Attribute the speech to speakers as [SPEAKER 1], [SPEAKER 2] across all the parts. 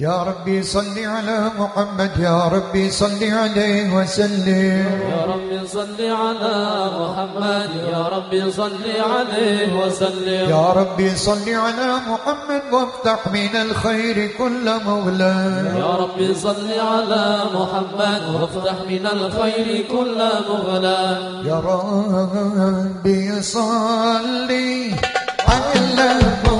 [SPEAKER 1] يا ربي صل على محمد يا ربي صل عليه وسلم.
[SPEAKER 2] يا ربي صل على محمد يا ربي صل عليه وسلم.
[SPEAKER 1] يا ربي صل على محمد وافتح من الخير كل مولاه
[SPEAKER 2] يا ربي صل على محمد وافتح من الخير كل مولاه
[SPEAKER 1] يا ربي صل على محمد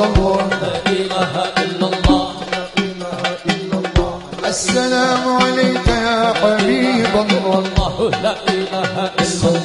[SPEAKER 2] لا إله إلا الله
[SPEAKER 1] السلام عليك يا حبيب الله.
[SPEAKER 2] لا إله إلا الله.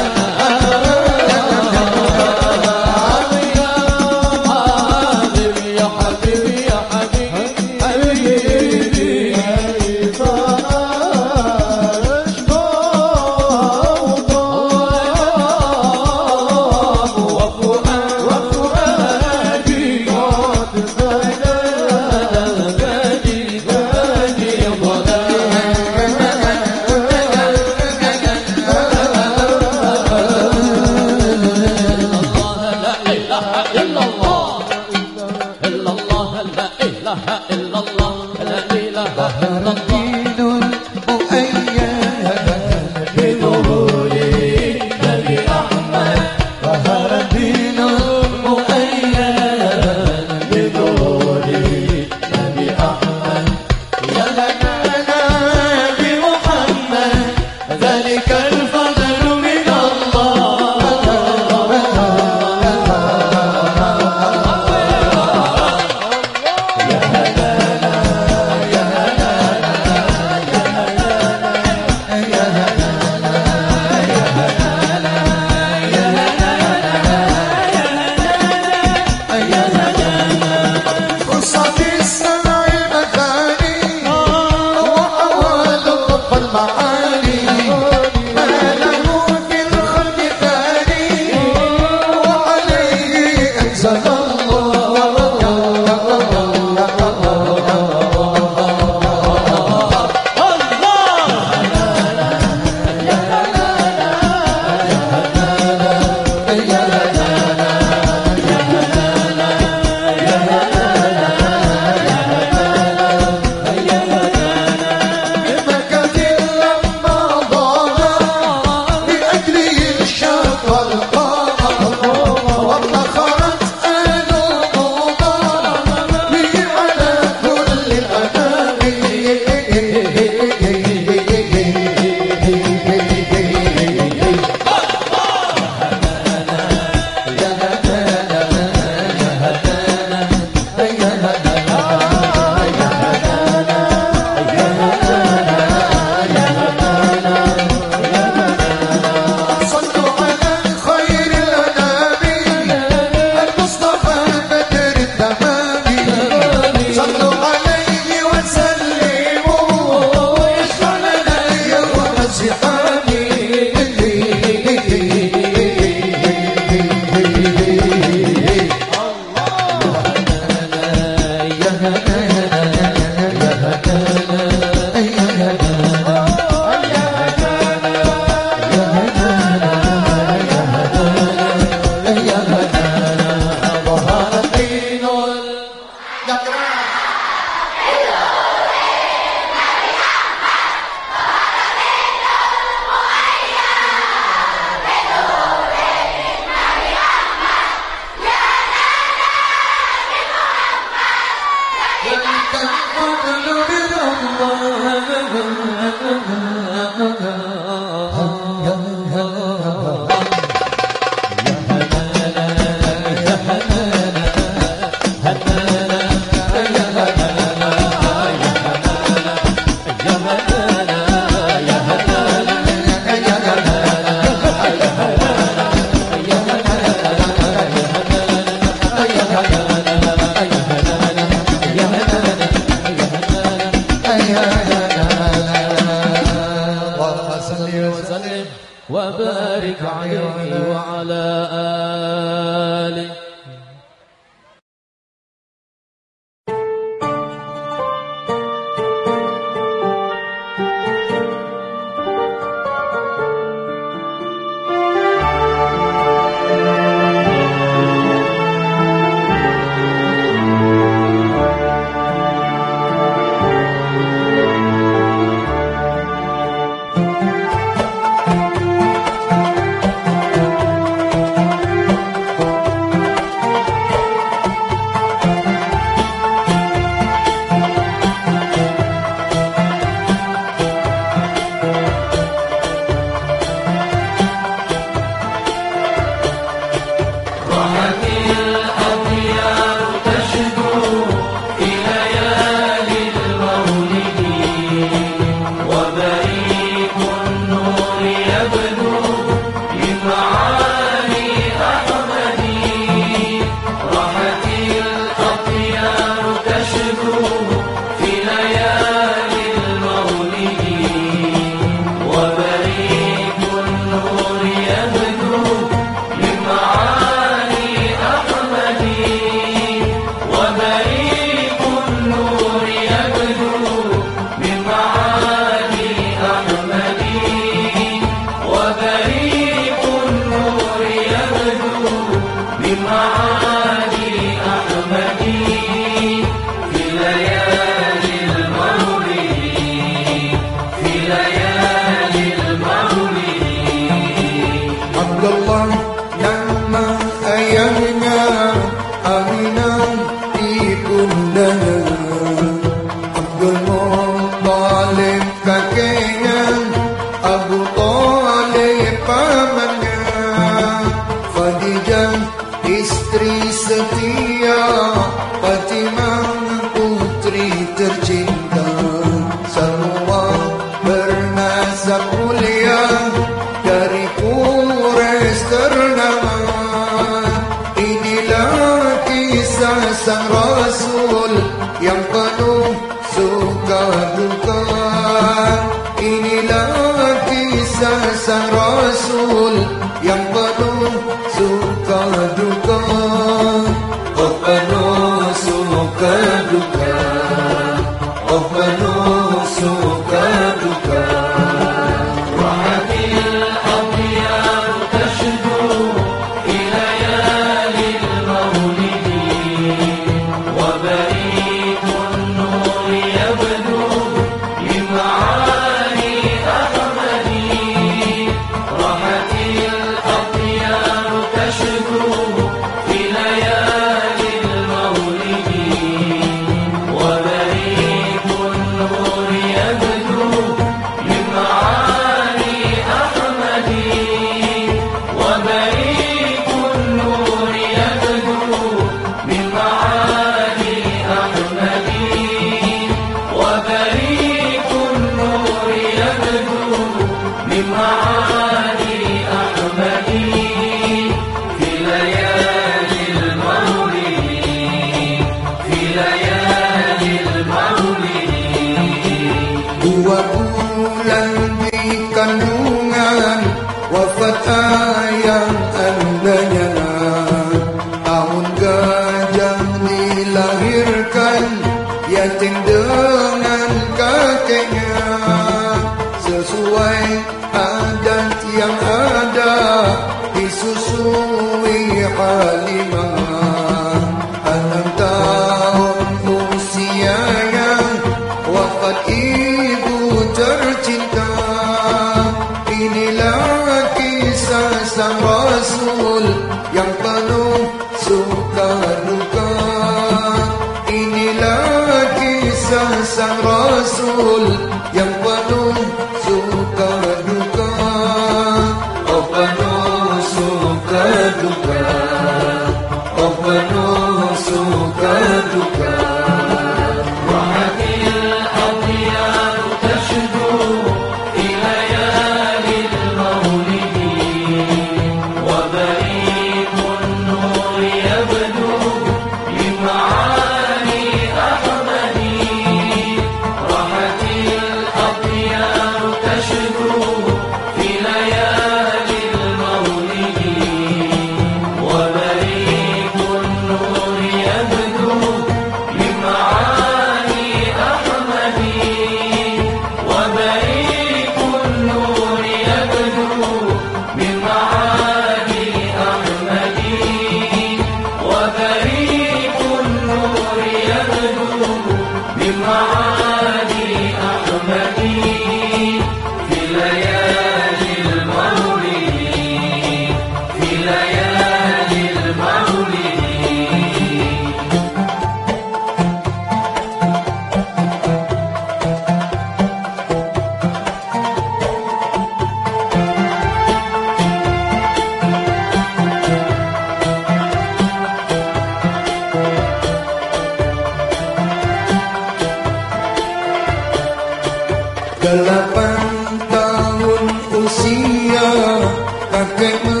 [SPEAKER 1] que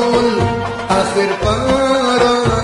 [SPEAKER 1] sol hacer para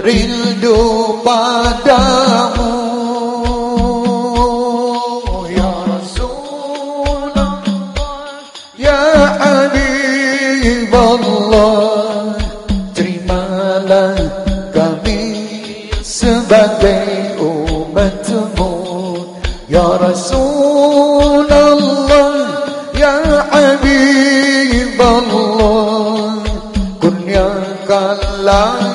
[SPEAKER 1] rindu padamu. Ya rasul ya habiballah terimalah kami sebagai umatmu. Ya rasul ya habiballah kurniakanlah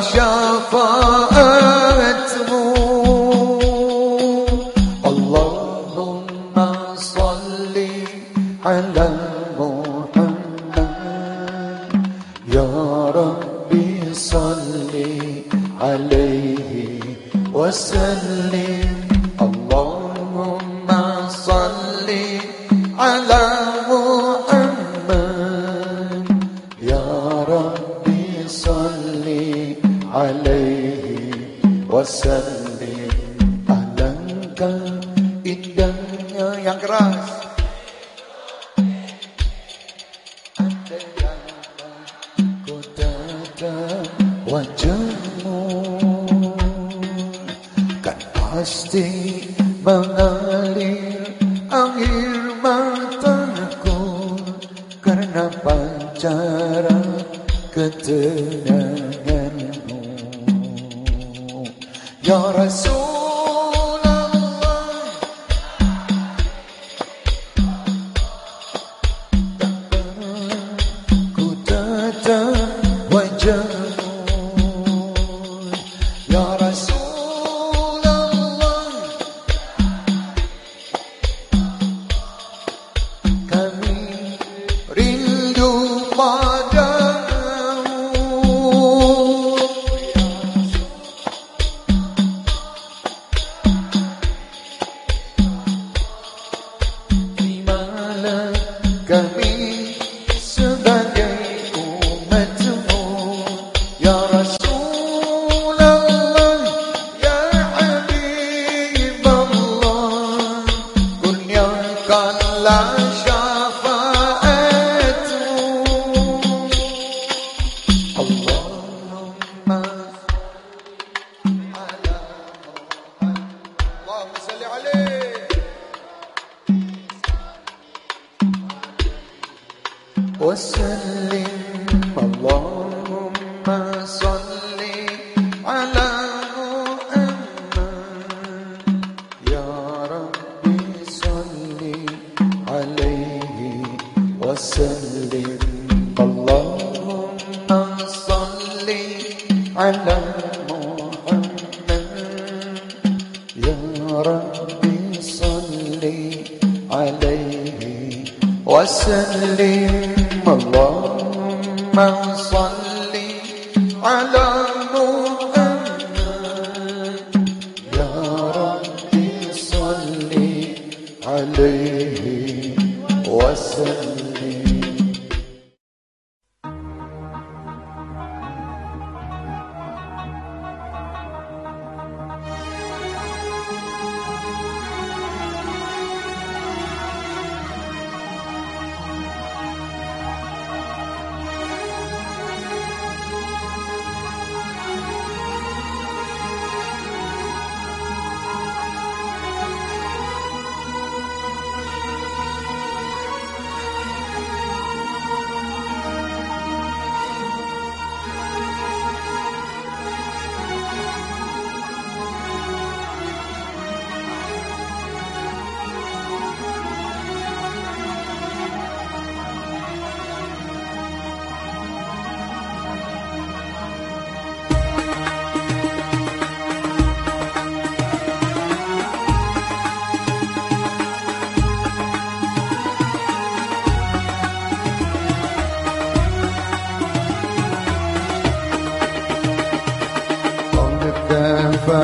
[SPEAKER 1] Ya Resul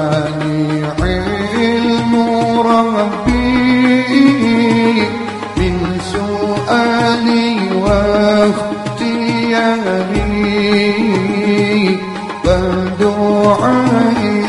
[SPEAKER 1] كفاني علم ربي من سؤالي واختياري وابتهالي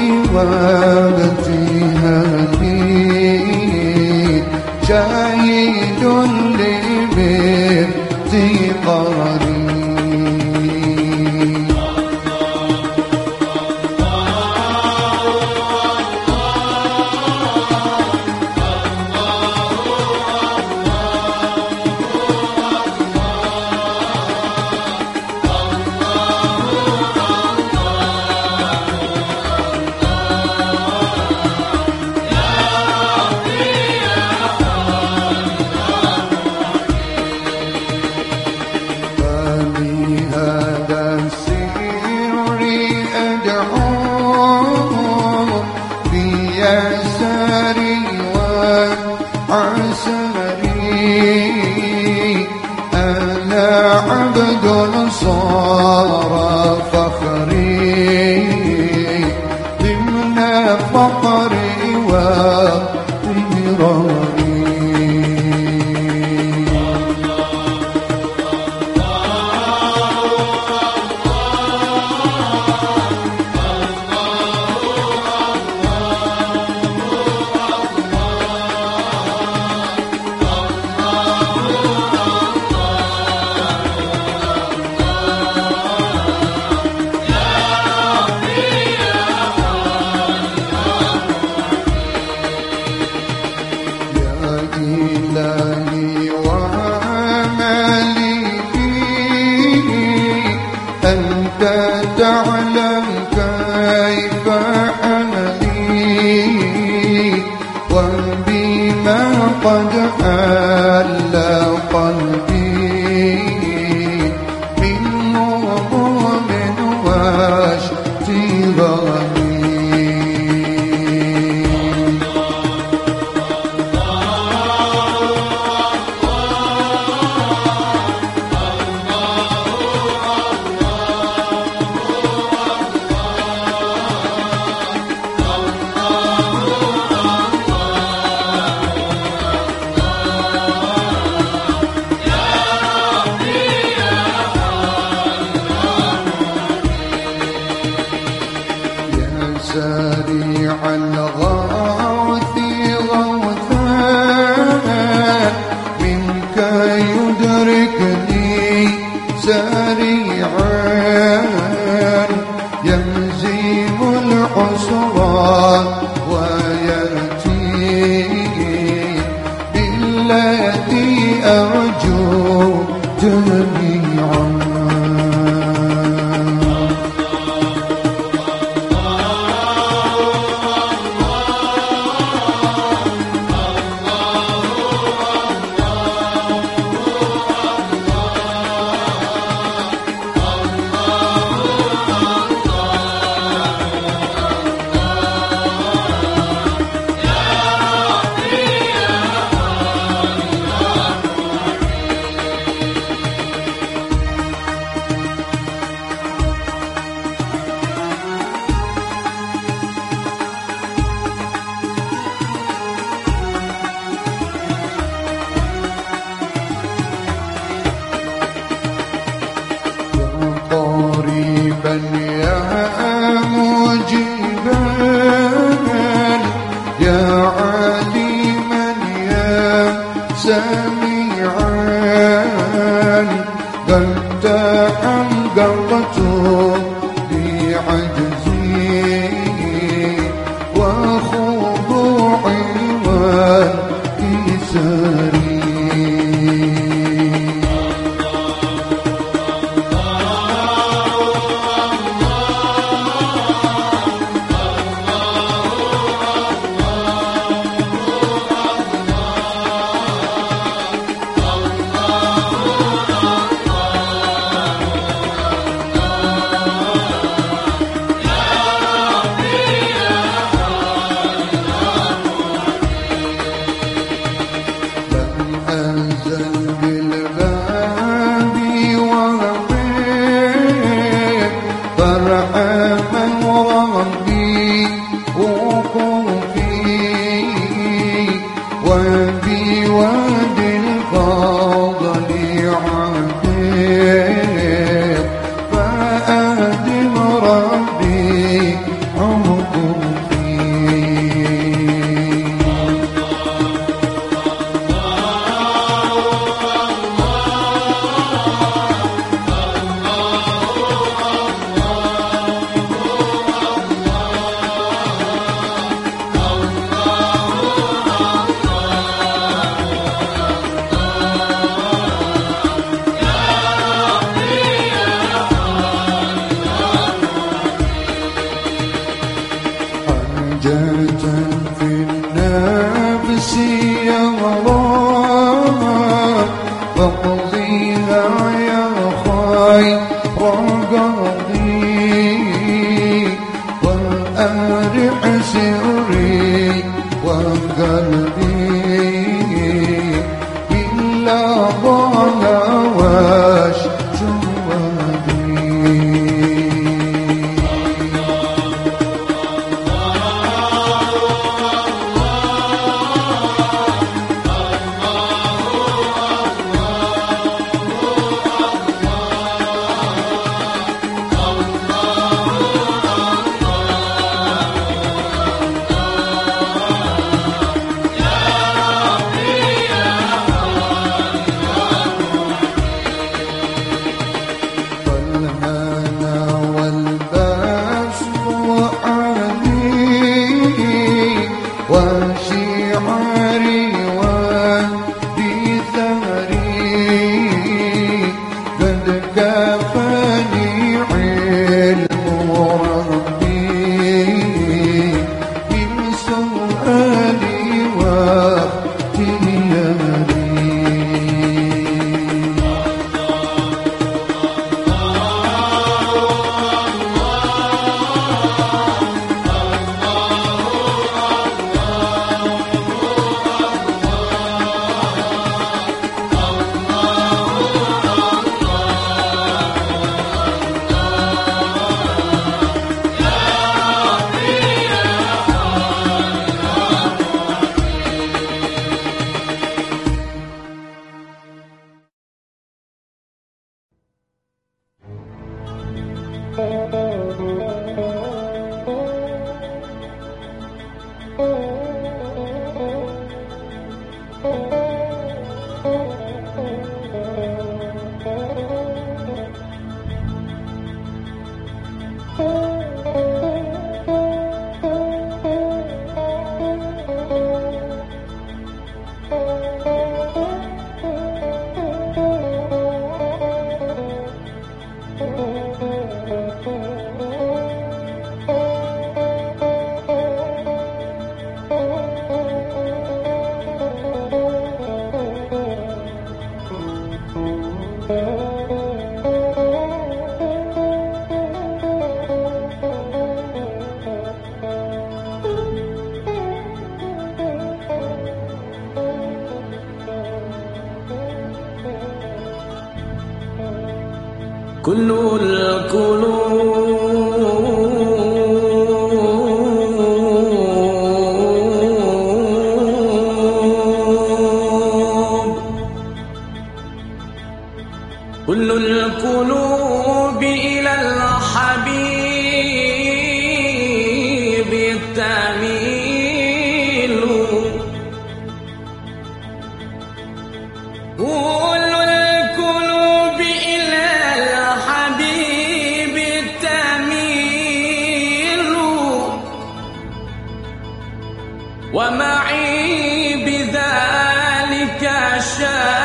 [SPEAKER 2] ومعي بذلك شاهد.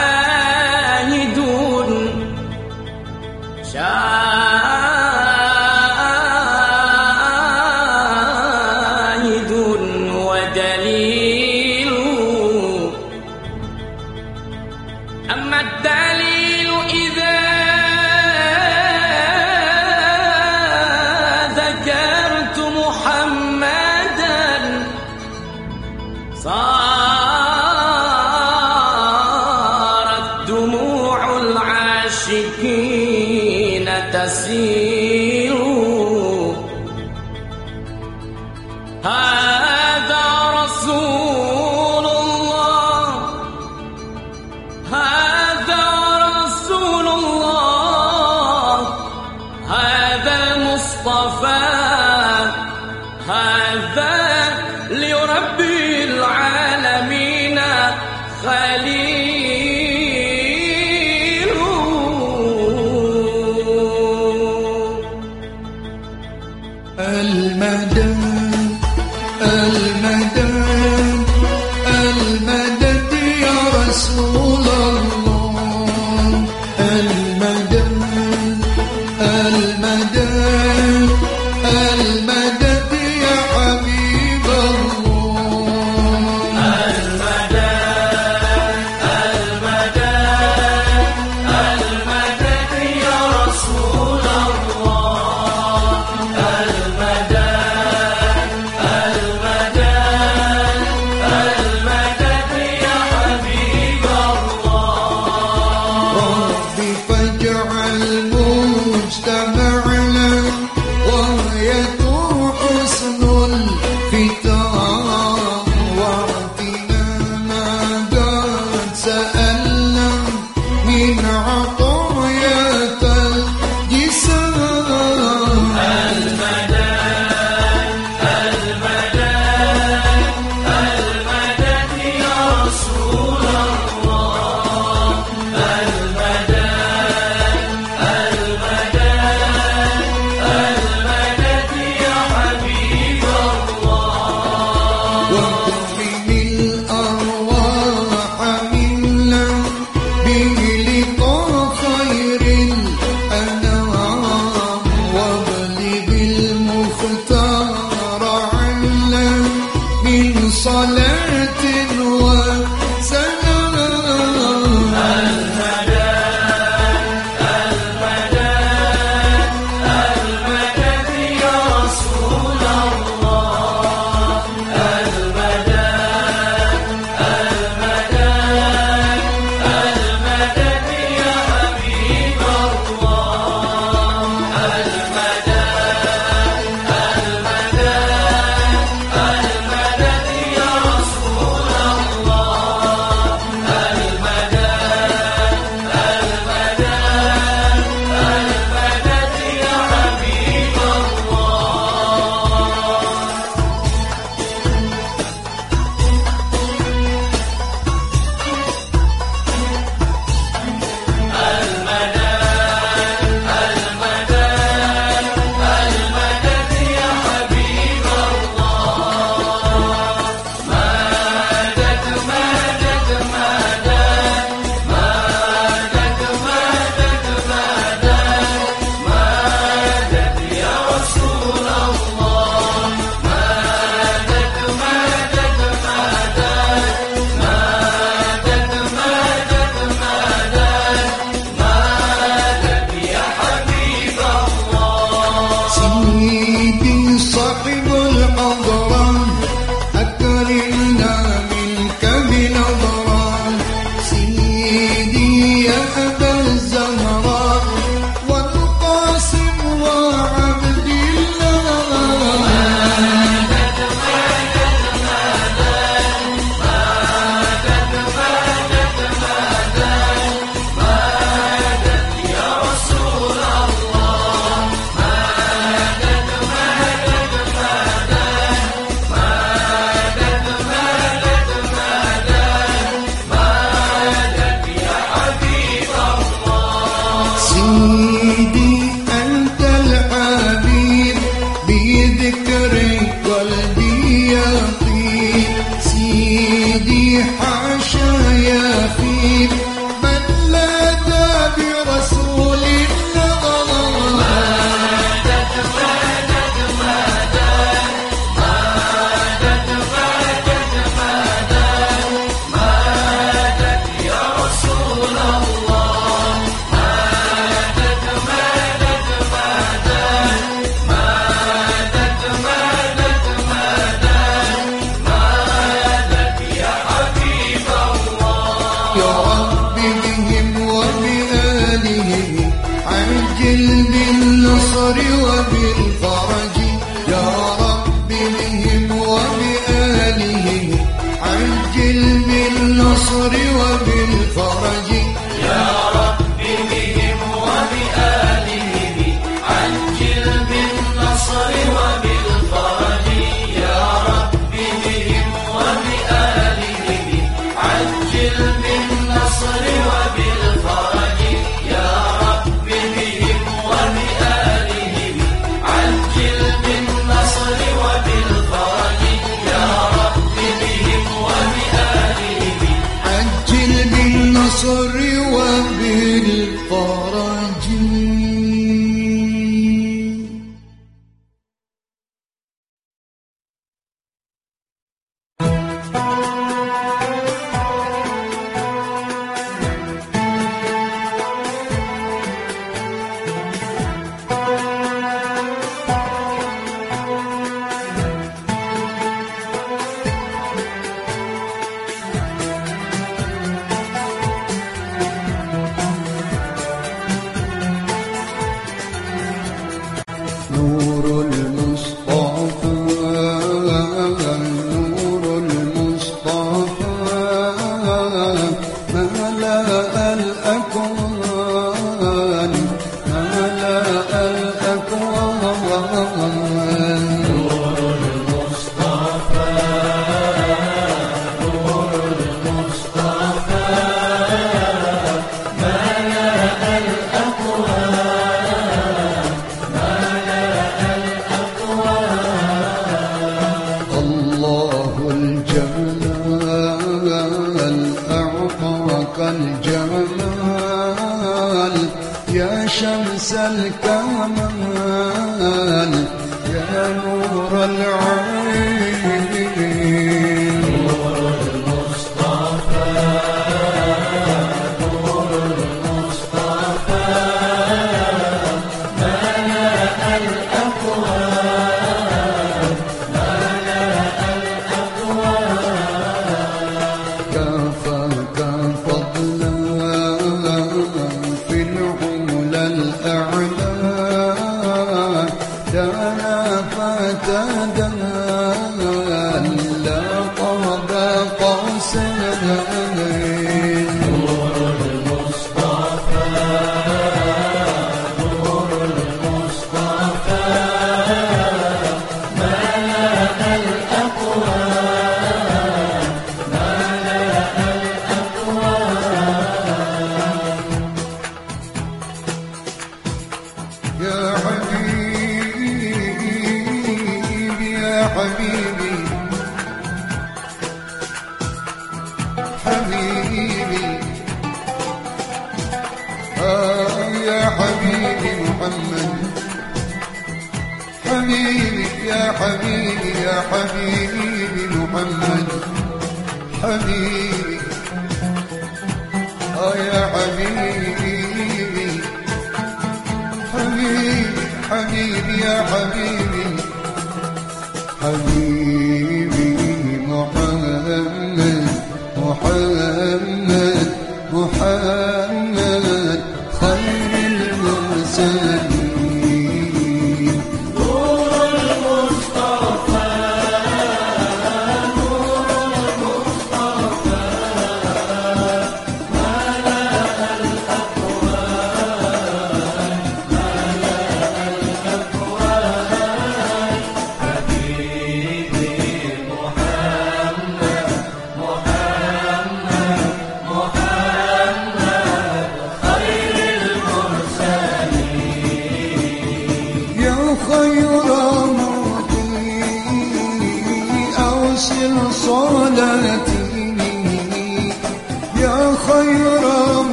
[SPEAKER 1] حبيبي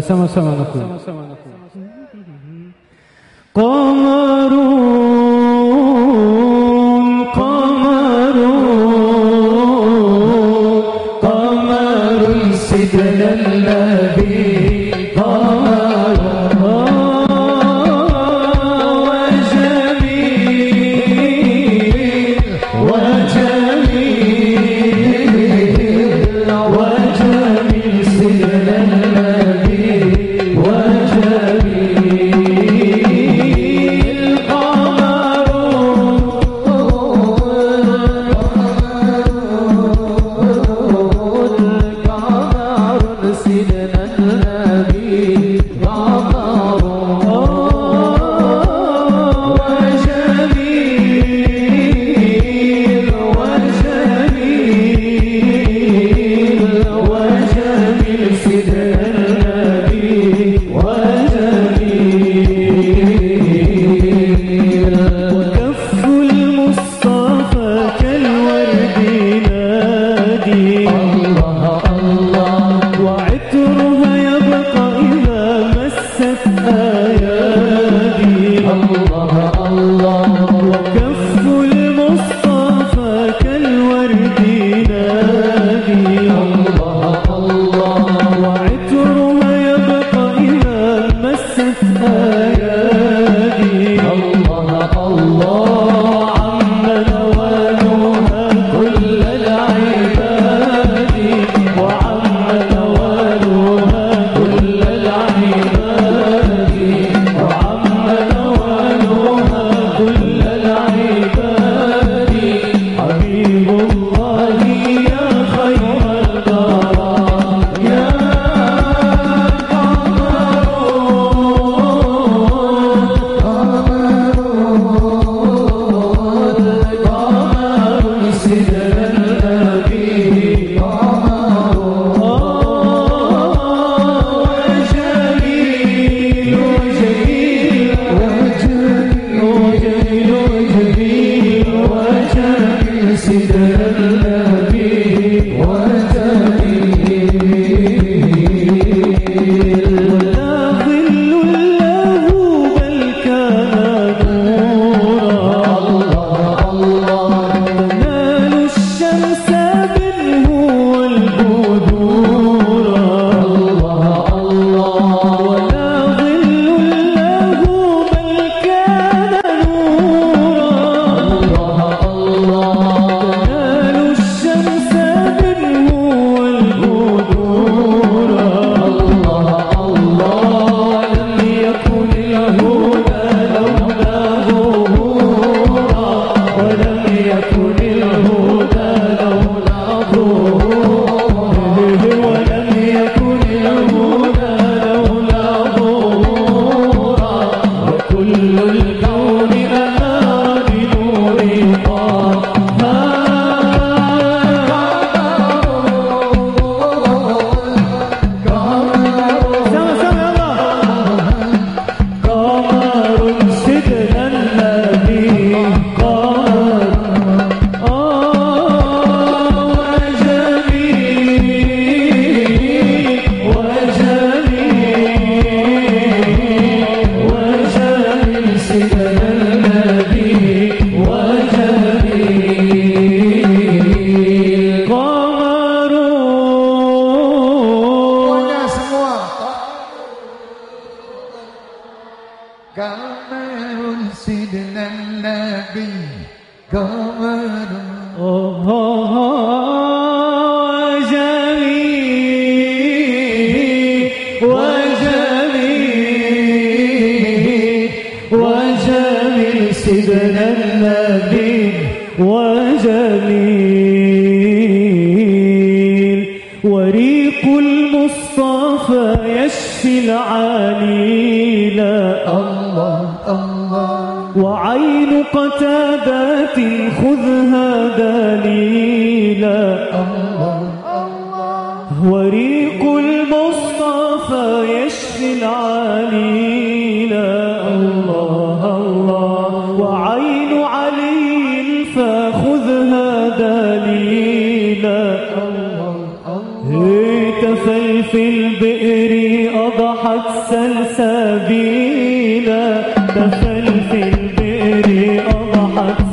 [SPEAKER 3] بسم الله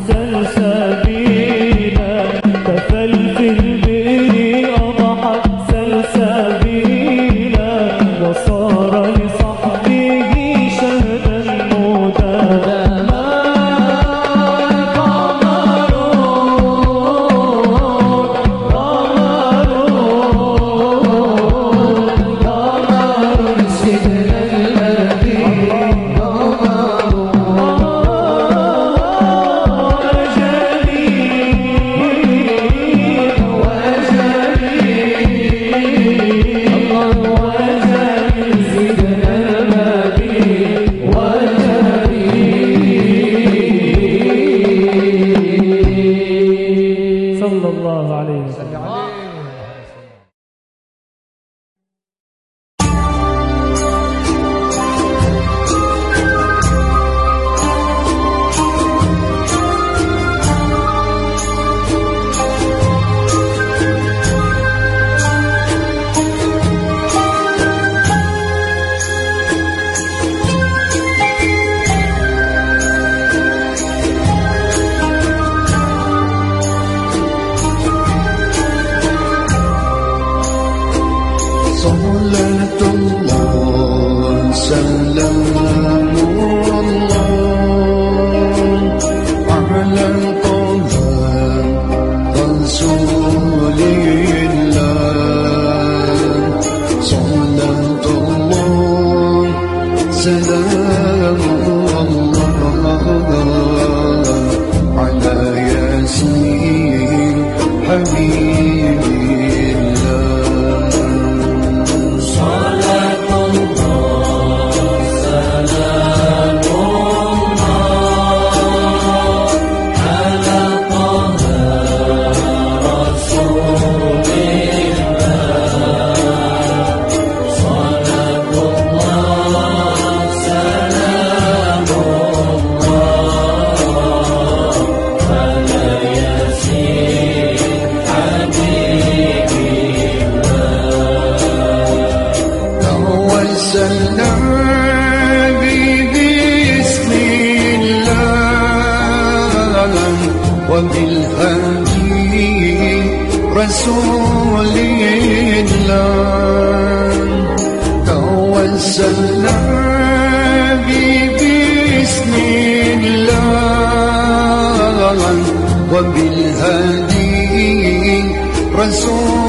[SPEAKER 3] sen sen أرسلنا ببسم الله
[SPEAKER 1] وبالهدي رسول الله توسلنا ببسم الله وبالهدي رسول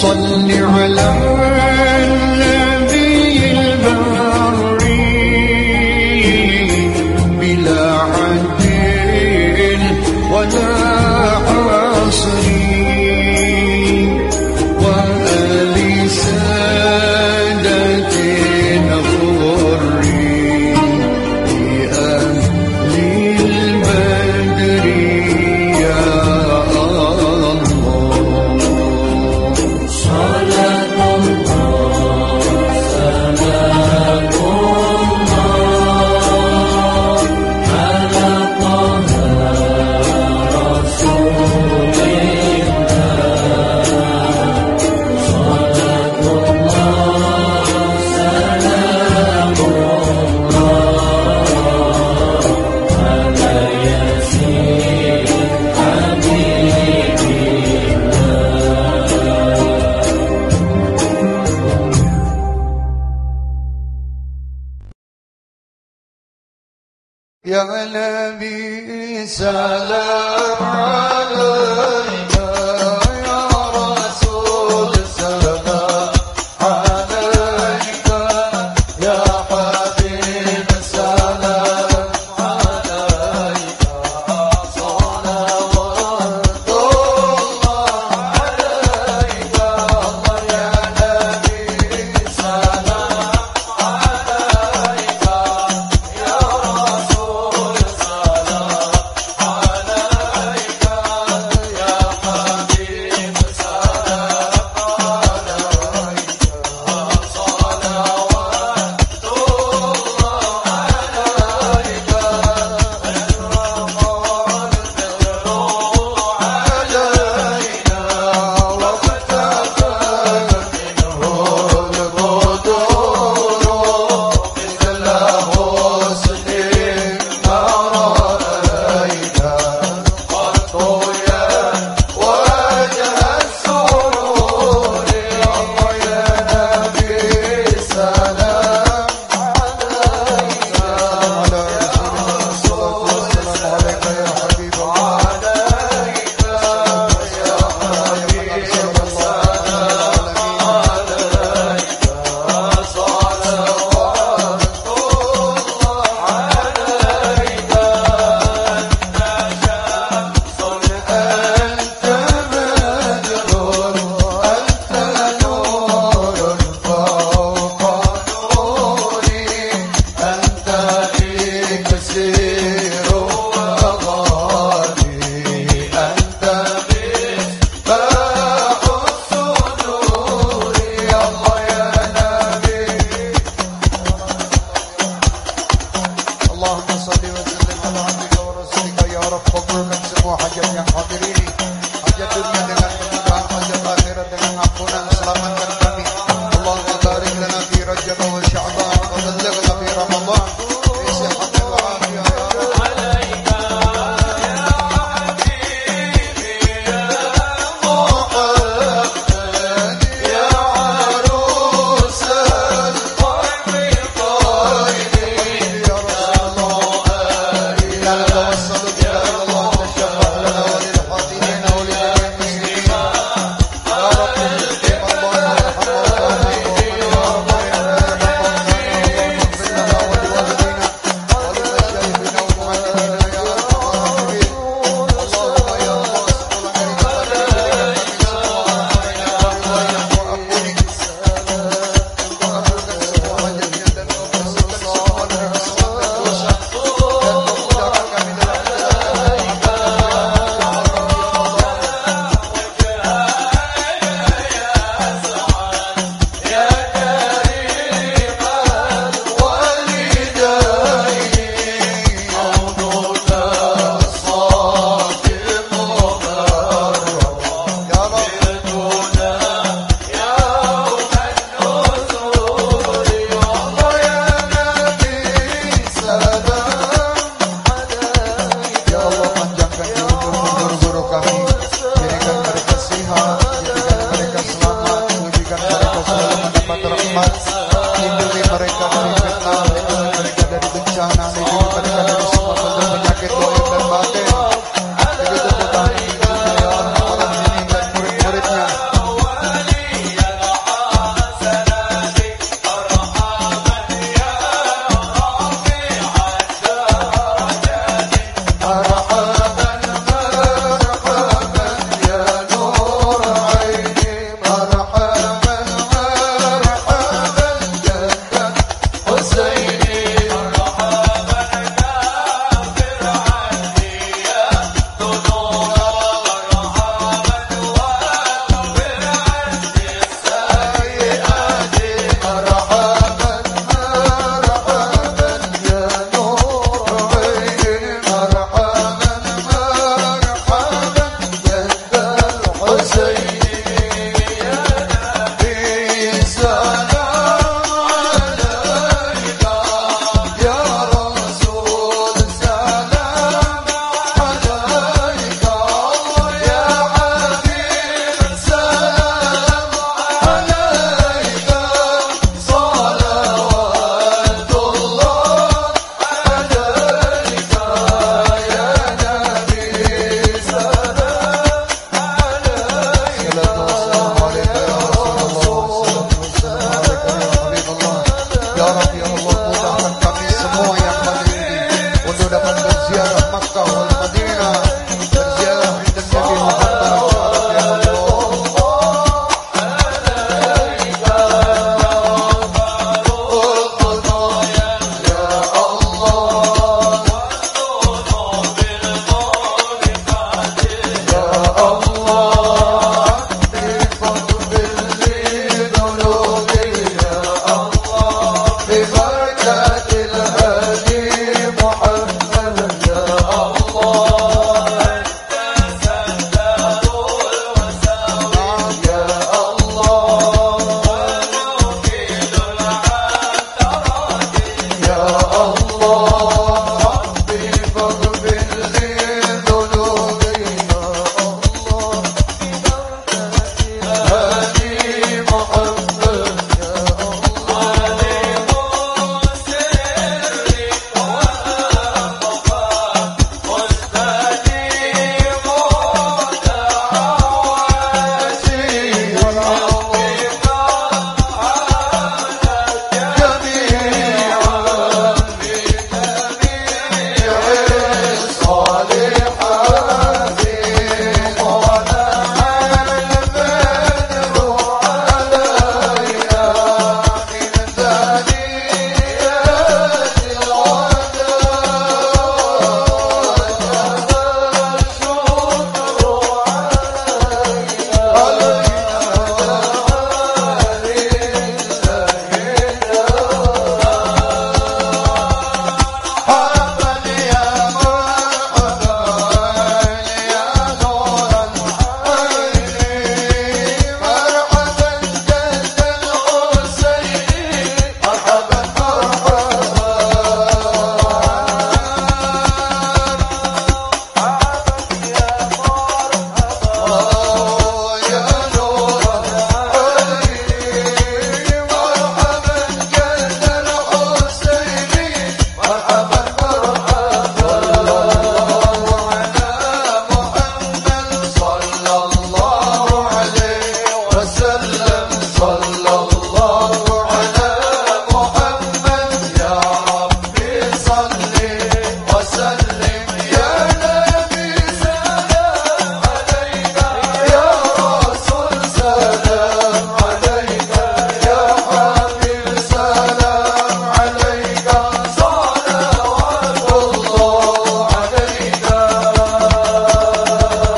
[SPEAKER 1] وصل على